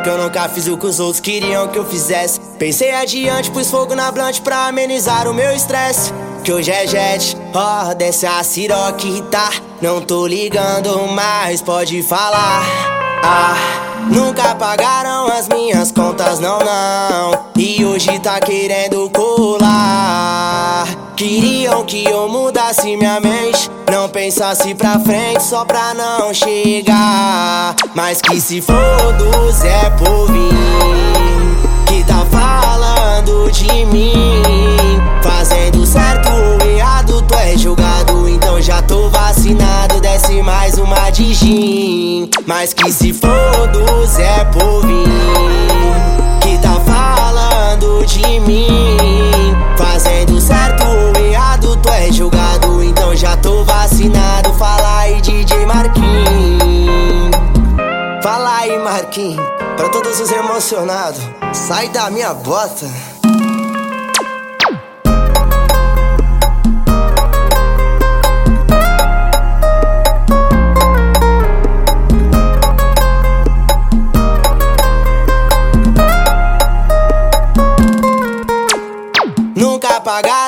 que eu nunca fiz o que os outros queriam que eu fizesse. Pensei adiante, pus fogo na blunt pra amenizar o meu estresse. Que hoje é jet, ó, oh, desce a siroque irritar. Não tô ligando mais, pode falar. Ah, nunca pagaram as minhas contas, não, não. E hoje tá querendo colar. Queriam que eu mudasse minha mente. Não pensasse pra frente só pra não chegar. Mas que se for do Zé Povinho de gin. Mas que se for do Zé Povinho que tá falando de mim. Fazendo certo ou errado, tu é julgado. Então já tô vacinado. Fala aí, DJ Marquinhos. Fala aí, Marquinhos. Pra todos os emocionados, sai da minha bota.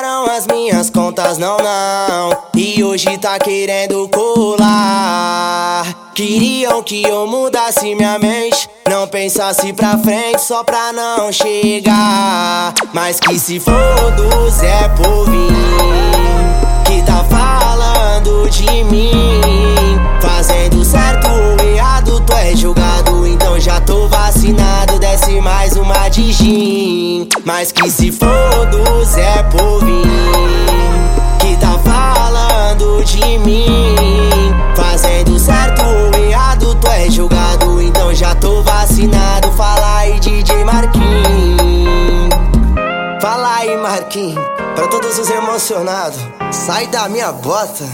Pagaram as minhas contas, não, não. E hoje tá querendo colar. Queriam que eu mudasse minha mente. Não pensasse pra frente só pra não chegar. Mas que se for do Zé Povinho que tá falando de mim. Fazendo certo ou errado, tu é julgado. Então já tô vacinado, desce mais uma de gin. Mas que se for do Zé Povinho Pra todos os emocionados, sai da minha bota.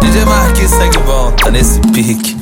DJ Marquinhos segue bom, tá nesse pique.